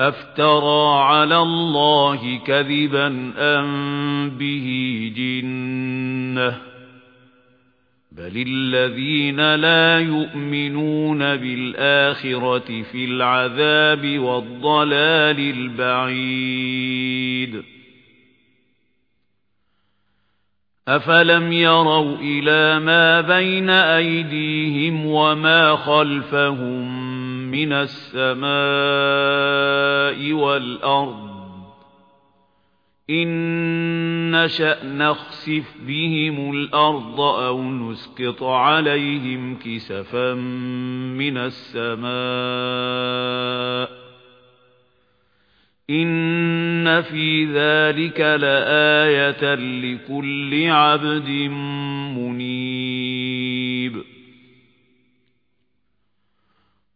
أفترى على الله كذبا أم به جنة بل الذين لا يؤمنون بالآخرة في العذاب والضلال البعيد. أفلم يروا إلى ما بين أيديهم وما خلفهم من السماء والأرض. إن نشأ نخسف بهم الأرض أو نسقط عليهم كسفا من السماء. إن في ذلك لآية لكل عبد منيب.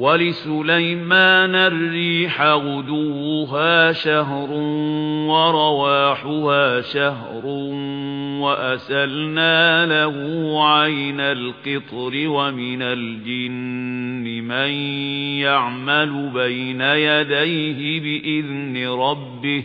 ولسليمان الريح غدوها شهر ورواحها شهر وأسلنا له عين القطر ومن الجن من يعمل بين يديه بإذن ربه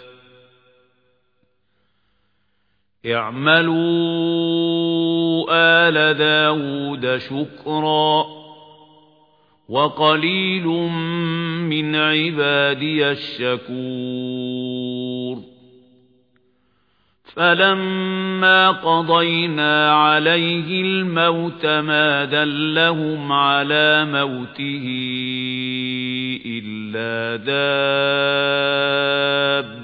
اعملوا آل داود شكرا. وقليل من عبادي الشكور. فَلَمَّا قَضَيْنَا عَلَيْهِ الْمَوْتَ مَا دَلَّهُمْ عَلَى مَوْتِهِ إِلَّا